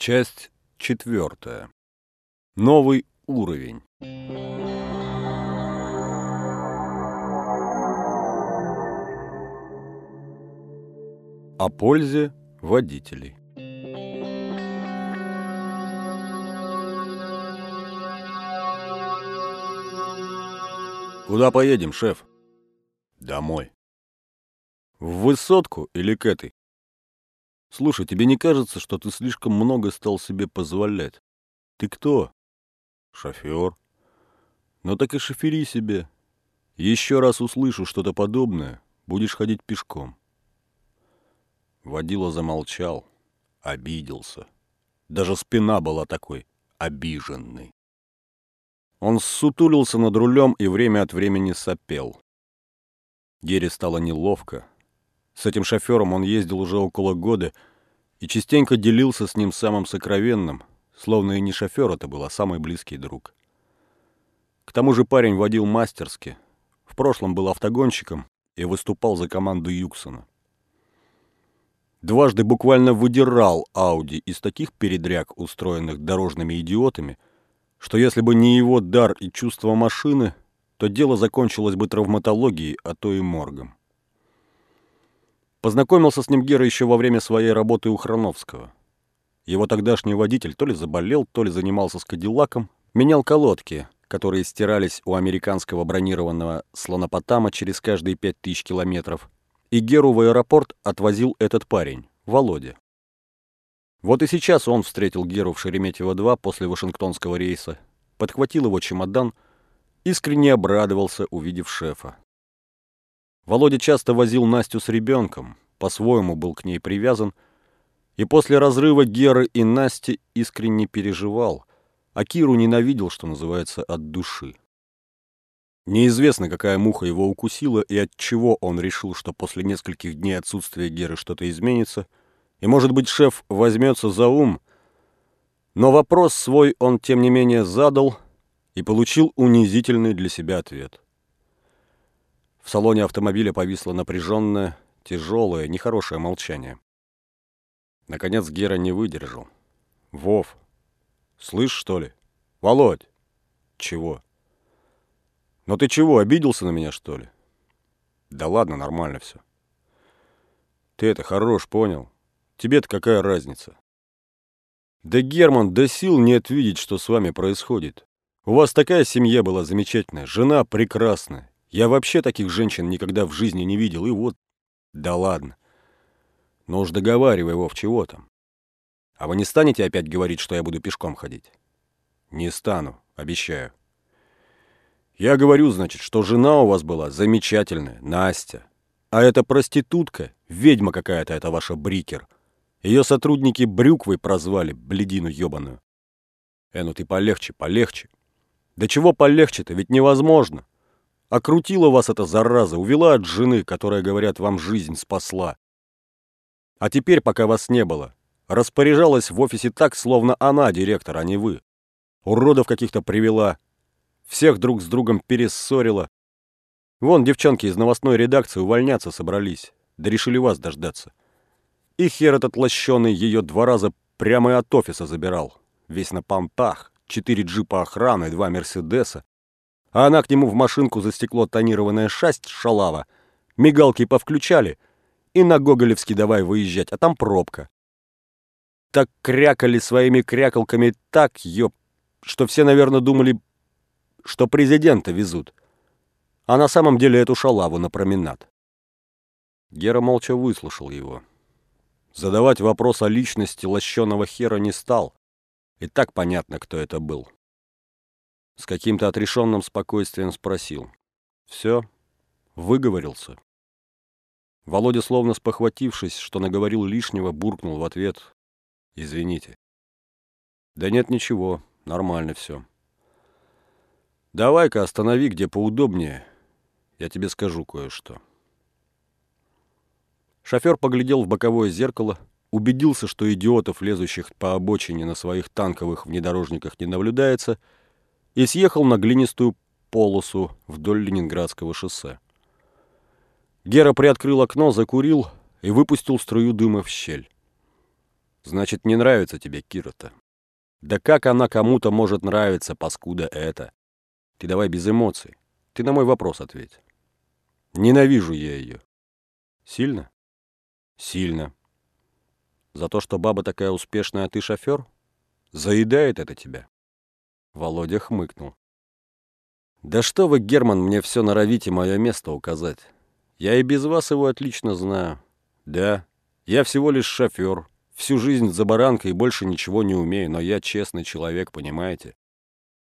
Часть четвертая. Новый уровень. О пользе водителей. Куда поедем, шеф? Домой. В высотку или к этой? Слушай, тебе не кажется, что ты слишком много стал себе позволять? Ты кто? Шофер. Ну так и шофери себе. Еще раз услышу что-то подобное, будешь ходить пешком. Водила замолчал, обиделся. Даже спина была такой обиженной. Он ссутулился над рулем и время от времени сопел. Гере стало неловко. С этим шофером он ездил уже около года и частенько делился с ним самым сокровенным, словно и не шофер это был, а самый близкий друг. К тому же парень водил мастерски. В прошлом был автогонщиком и выступал за команду Юксона. Дважды буквально выдирал Ауди из таких передряг, устроенных дорожными идиотами, что если бы не его дар и чувство машины, то дело закончилось бы травматологией, а то и моргом. Познакомился с ним Гера еще во время своей работы у Храновского. Его тогдашний водитель то ли заболел, то ли занимался с Кадиллаком, менял колодки, которые стирались у американского бронированного слонопотама через каждые пять тысяч километров, и Геру в аэропорт отвозил этот парень, Володя. Вот и сейчас он встретил Геру в Шереметьево-2 после Вашингтонского рейса, подхватил его чемодан, искренне обрадовался, увидев шефа. Володя часто возил Настю с ребенком, по-своему был к ней привязан, и после разрыва Геры и Насти искренне переживал, а Киру ненавидел, что называется, от души. Неизвестно, какая муха его укусила и от чего он решил, что после нескольких дней отсутствия Геры что-то изменится, и, может быть, шеф возьмется за ум, но вопрос свой он, тем не менее, задал и получил унизительный для себя ответ. В салоне автомобиля повисло напряженное, тяжелое, нехорошее молчание. Наконец Гера не выдержал. «Вов, слышь, что ли? Володь!» «Чего?» «Ну ты чего, обиделся на меня, что ли?» «Да ладно, нормально все». «Ты это хорош, понял? Тебе-то какая разница?» «Да, Герман, до сил нет видеть, что с вами происходит. У вас такая семья была замечательная, жена прекрасная, я вообще таких женщин никогда в жизни не видел, и вот... Да ладно. Ну уж договаривай, Вов, чего там? А вы не станете опять говорить, что я буду пешком ходить? Не стану, обещаю. Я говорю, значит, что жена у вас была замечательная, Настя. А эта проститутка, ведьма какая-то эта ваша Брикер. Ее сотрудники брюквой прозвали, бледину ебаную. Э, ну ты полегче, полегче. Да чего полегче-то, ведь невозможно. Окрутила вас эта зараза, увела от жены, которая, говорят, вам жизнь спасла. А теперь, пока вас не было, распоряжалась в офисе так, словно она директор, а не вы. Уродов каких-то привела, всех друг с другом перессорила. Вон девчонки из новостной редакции увольняться собрались, да решили вас дождаться. И хер этот лощеный ее два раза прямо от офиса забирал, весь на понтах, четыре джипа охраны, два мерседеса, а она к нему в машинку за стекло тонированная шасть шалава. Мигалки повключали, и на Гоголевский давай выезжать, а там пробка. Так крякали своими крякалками так, ёп, что все, наверное, думали, что президента везут. А на самом деле эту шалаву на променад. Гера молча выслушал его. Задавать вопрос о личности лощеного хера не стал. И так понятно, кто это был. С каким-то отрешенным спокойствием спросил. «Все? Выговорился?» Володя, словно спохватившись, что наговорил лишнего, буркнул в ответ. «Извините». «Да нет ничего, нормально все». «Давай-ка останови, где поудобнее. Я тебе скажу кое-что». Шофер поглядел в боковое зеркало, убедился, что идиотов, лезущих по обочине на своих танковых внедорожниках, не наблюдается, и съехал на глинистую полосу вдоль Ленинградского шоссе. Гера приоткрыл окно, закурил и выпустил струю дыма в щель. Значит, не нравится тебе Кира-то. Да как она кому-то может нравиться, паскуда это? Ты давай без эмоций. Ты на мой вопрос ответь. Ненавижу я ее. Сильно? Сильно. За то, что баба такая успешная, а ты шофер? Заедает это тебя? Володя хмыкнул. Да что вы, Герман, мне все норовите мое место указать. Я и без вас его отлично знаю. Да, я всего лишь шофер. Всю жизнь за баранкой больше ничего не умею, но я честный человек, понимаете?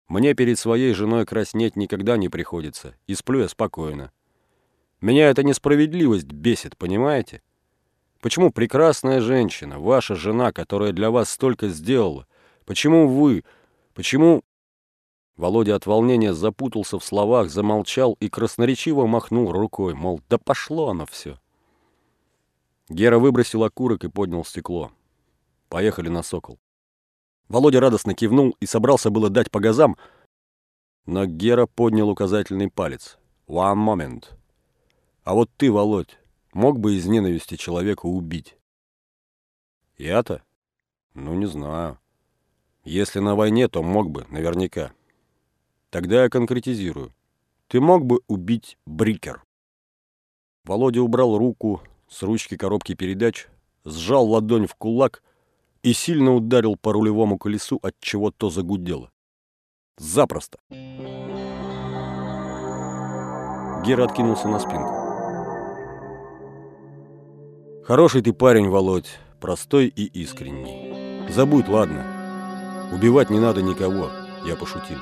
Мне перед своей женой краснеть никогда не приходится, и сплю я спокойно. Меня эта несправедливость бесит, понимаете? Почему прекрасная женщина, ваша жена, которая для вас столько сделала, почему вы, почему... Володя от волнения запутался в словах, замолчал и красноречиво махнул рукой, мол, да пошло оно все. Гера выбросил окурок и поднял стекло. Поехали на «Сокол». Володя радостно кивнул и собрался было дать по газам, но Гера поднял указательный палец. «One moment. А вот ты, Володь, мог бы из ненависти человека убить?» «Я-то? Ну, не знаю. Если на войне, то мог бы, наверняка. Тогда я конкретизирую. Ты мог бы убить Брикер?» Володя убрал руку с ручки коробки передач, сжал ладонь в кулак и сильно ударил по рулевому колесу, от чего то загудело. Запросто. Гера откинулся на спинку. Хороший ты парень, Володь, простой и искренний. Забудь, ладно. Убивать не надо никого, я пошутил.